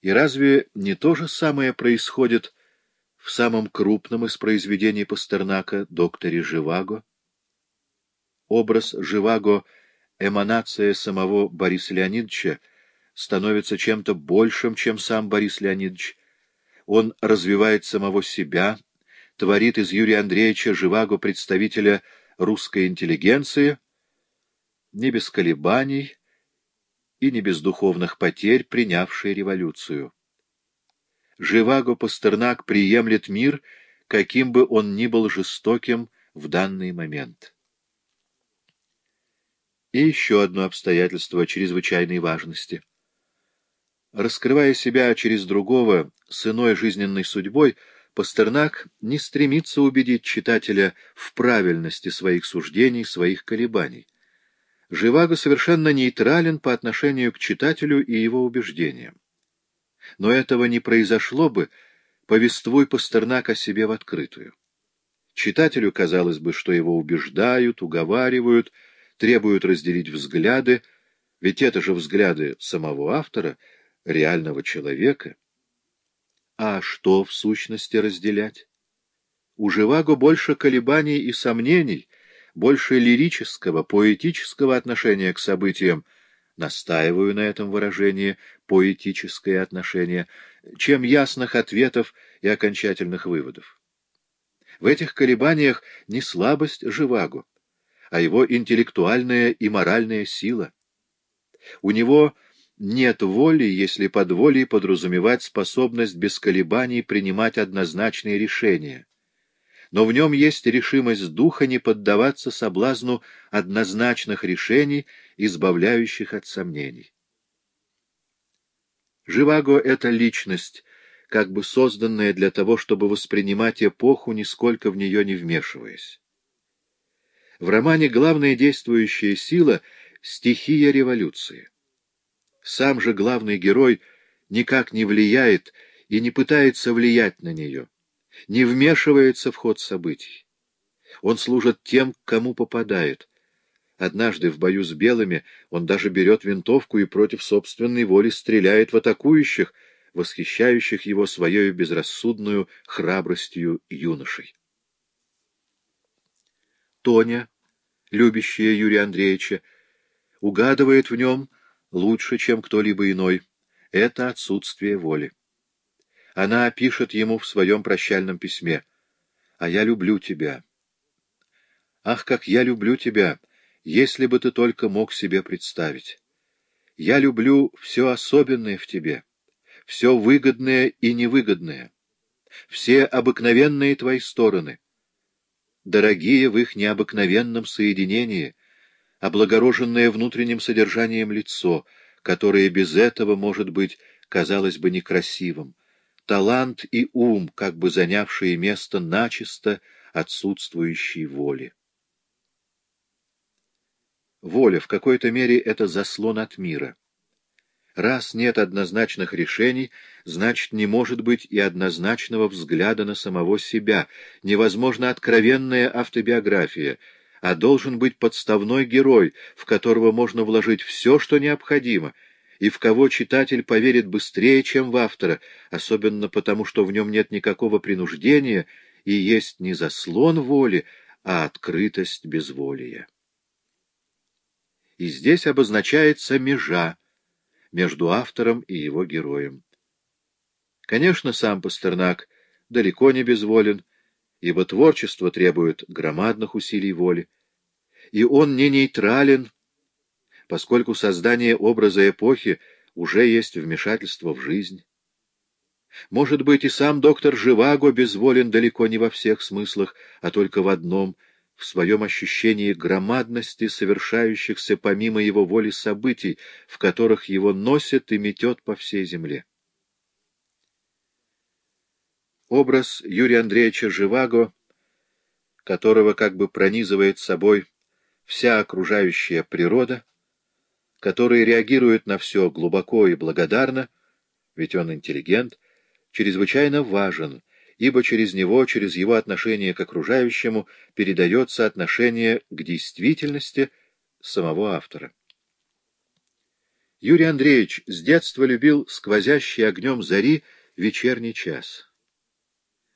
И разве не то же самое происходит в самом крупном из произведений Пастернака «Докторе Живаго»? Образ Живаго, эманация самого Бориса Леонидовича, становится чем-то большим, чем сам Борис Леонидович. Он развивает самого себя, творит из Юрия Андреевича Живаго представителя русской интеллигенции, не без колебаний и не без духовных потерь, принявшей революцию. Живаго Пастернак приемлет мир, каким бы он ни был жестоким в данный момент. И еще одно обстоятельство чрезвычайной важности. Раскрывая себя через другого с иной жизненной судьбой, Пастернак не стремится убедить читателя в правильности своих суждений, своих колебаний. Живаго совершенно нейтрален по отношению к читателю и его убеждениям. Но этого не произошло бы, повествуй Пастернак о себе в открытую. Читателю казалось бы, что его убеждают, уговаривают, требуют разделить взгляды, ведь это же взгляды самого автора, реального человека — а что в сущности разделять? У Живаго больше колебаний и сомнений, больше лирического, поэтического отношения к событиям, настаиваю на этом выражении «поэтическое отношение», чем ясных ответов и окончательных выводов. В этих колебаниях не слабость Живаго, а его интеллектуальная и моральная сила. У него нет воли, если под волей подразумевать способность без колебаний принимать однозначные решения. Но в нем есть решимость духа не поддаваться соблазну однозначных решений, избавляющих от сомнений. Живаго — это личность, как бы созданная для того, чтобы воспринимать эпоху, нисколько в нее не вмешиваясь. В романе главная действующая сила — стихия революции. Сам же главный герой никак не влияет и не пытается влиять на нее, не вмешивается в ход событий. Он служит тем, кому попадает. Однажды в бою с белыми он даже берет винтовку и против собственной воли стреляет в атакующих, восхищающих его своей безрассудную храбростью юношей. Тоня, любящая Юрия Андреевича, угадывает в нем лучше, чем кто-либо иной, это отсутствие воли. Она пишет ему в своем прощальном письме «А я люблю тебя». «Ах, как я люблю тебя, если бы ты только мог себе представить! Я люблю все особенное в тебе, все выгодное и невыгодное, все обыкновенные твои стороны, дорогие в их необыкновенном соединении — облагороженное внутренним содержанием лицо, которое без этого, может быть, казалось бы некрасивым, талант и ум, как бы занявшие место начисто отсутствующей воли. Воля в какой-то мере — это заслон от мира. Раз нет однозначных решений, значит, не может быть и однозначного взгляда на самого себя, невозможна откровенная автобиография — а должен быть подставной герой, в которого можно вложить все, что необходимо, и в кого читатель поверит быстрее, чем в автора, особенно потому, что в нем нет никакого принуждения и есть не заслон воли, а открытость безволия. И здесь обозначается межа между автором и его героем. Конечно, сам Пастернак далеко не безволен, ибо творчество требует громадных усилий воли, и он не нейтрален, поскольку создание образа эпохи уже есть вмешательство в жизнь. Может быть, и сам доктор Живаго безволен далеко не во всех смыслах, а только в одном — в своем ощущении громадности совершающихся помимо его воли событий, в которых его носит и метет по всей земле. Образ Юрия Андреевича Живаго, которого как бы пронизывает собой вся окружающая природа, который реагирует на все глубоко и благодарно, ведь он интеллигент, чрезвычайно важен, ибо через него, через его отношение к окружающему, передается отношение к действительности самого автора. Юрий Андреевич с детства любил сквозящий огнем зари вечерний час.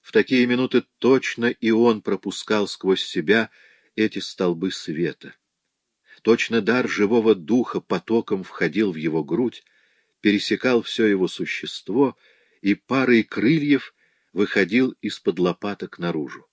В такие минуты точно и он пропускал сквозь себя эти столбы света. Точно дар живого духа потоком входил в его грудь, пересекал все его существо и парой крыльев выходил из-под лопаток наружу.